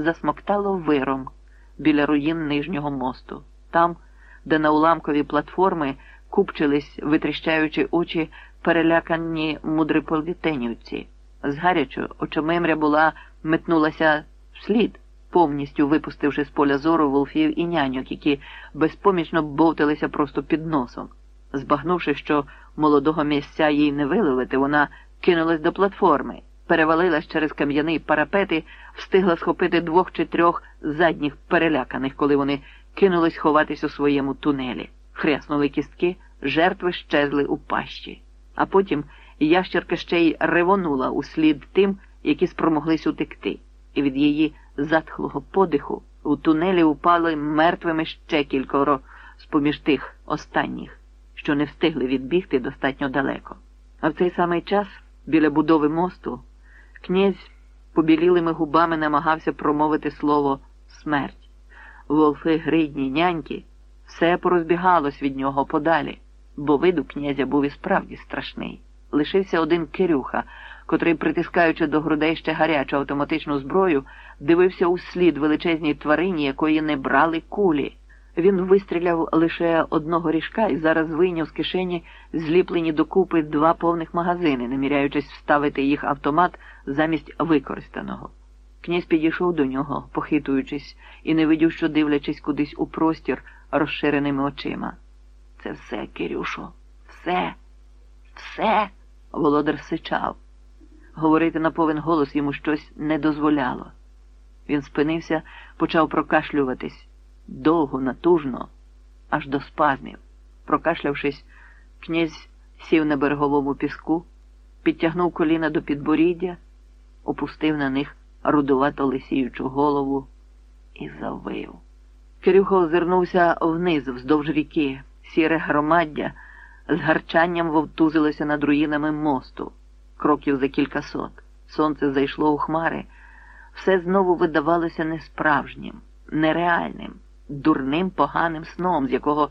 засмоктало виром біля руїн нижнього мосту, там, де на уламкові платформи купчились, витріщаючи очі, перелякані мудриполітенівці. З гарячу очомемря була метнулася вслід, повністю випустивши з поля зору волфів і няньок, які безпомічно бовталися просто під носом. Збагнувши, що молодого місця їй не виловити, вона кинулась до платформи, перевалилась через кам'яний парапет і встигла схопити двох чи трьох задніх переляканих, коли вони кинулись ховатись у своєму тунелі. Хряснули кістки, жертви щезли у пащі. А потім ящерка ще й ревонула услід тим, які спромоглись утекти, і від її затхлого подиху у тунелі упали мертвими ще кількоро з-поміж тих останніх, що не встигли відбігти достатньо далеко. А в цей самий час, біля будови мосту, князь побілілими губами намагався промовити слово смерть. Волфи, гридні, няньки, все порозбігалось від нього подалі, бо виду князя був і справді страшний. Лишився один Кирюха, котрий, притискаючи до грудей ще гарячу автоматичну зброю, дивився у слід величезній тварині, якої не брали кулі. Він вистріляв лише одного ріжка і зараз вийняв з кишені зліплені докупи два повних магазини, наміряючись вставити їх автомат замість використаного. Князь підійшов до нього, похитуючись і невидющо дивлячись кудись у простір розширеними очима. Це все, Кирюшо, все, все, володар сичав. Говорити на повен голос йому щось не дозволяло. Він спинився, почав прокашлюватись довго, натужно, аж до спазмів. Прокашлявшись, князь сів на береговому піску, підтягнув коліна до підборіддя, опустив на них рудувато лисіючу голову і завив. Кирюха озирнувся вниз вздовж ріки, сіре громаддя з гарчанням вовтузилося над руїнами мосту, кроків за кількасот. Сонце зайшло у хмари, все знову видавалося несправжнім, нереальним, дурним, поганим сном, з якого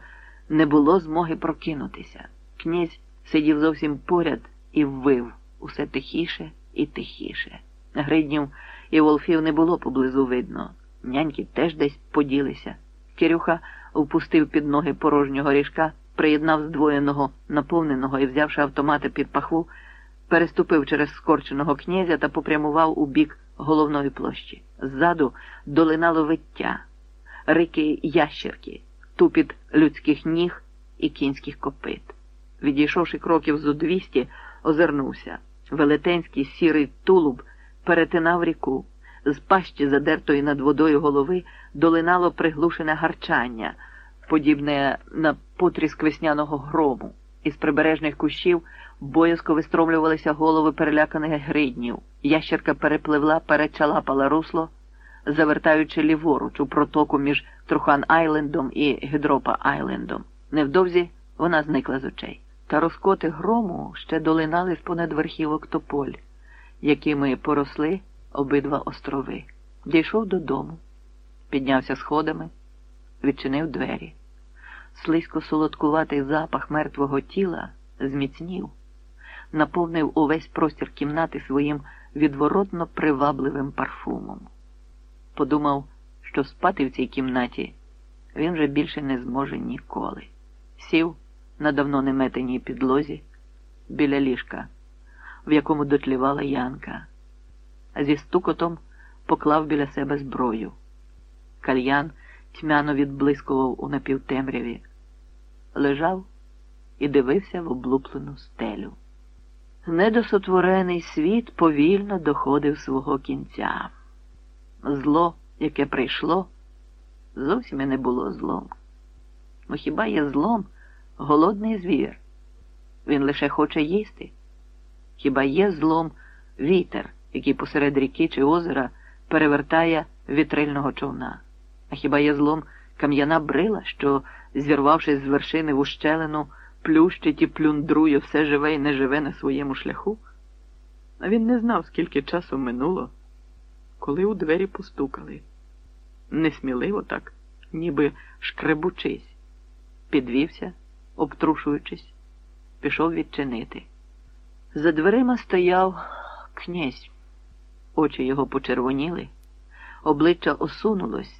не було змоги прокинутися. Князь сидів зовсім поряд і ввив усе тихіше і тихіше. Гриднів і волфів не було поблизу видно. Няньки теж десь поділися. Кирюха впустив під ноги порожнього ріжка, приєднав здвоєного, наповненого і, взявши автомата під пахву, переступив через скорченого князя та попрямував у бік головної площі. Ззаду долинало виття, рики ящерки, тупіт людських ніг і кінських копит. Відійшовши кроків зо двісті, озирнувся. Велетенський сірий тулуб перетинав ріку. З пащі, задертої над водою голови, долинало приглушене гарчання, подібне на потріск весняного грому. Із прибережних кущів боязко вистромлювалися голови переляканих гриднів. Ящерка перепливла, перечалапала русло, завертаючи ліворуч у протоку між Трухан Айлендом і Гідропа Айлендом. Невдовзі вона зникла з очей. Та розкоти грому ще долинали з понад верхівок тополь, якими поросли обидва острови. Дійшов додому, піднявся сходами, відчинив двері. Слизько солодкуватий запах мертвого тіла зміцнів, наповнив увесь простір кімнати своїм відворотно привабливим парфумом. Подумав, що спати в цій кімнаті він вже більше не зможе ніколи. Сів на давно неметеній підлозі біля ліжка, в якому дотлівала Янка, зі стукотом поклав біля себе зброю. Кальян тьмяно відблискував у напівтемряві, лежав і дивився в облуплену стелю. Недосотворений світ повільно доходив свого кінця. Зло, яке прийшло, зовсім і не було злом. Ну хіба є злом голодний звір? Він лише хоче їсти. Хіба є злом вітер, який посеред ріки чи озера перевертає вітрильного човна? А хіба є злом кам'яна брила, що, зірвавшись з вершини в ущелину, плющить і плюндрує все живе і неживе на своєму шляху? А він не знав, скільки часу минуло, коли у двері постукали. Несміливо так, ніби шкребучись, підвівся, обтрушуючись, пішов відчинити. За дверима стояв князь, очі його почервоніли, обличчя осунулось,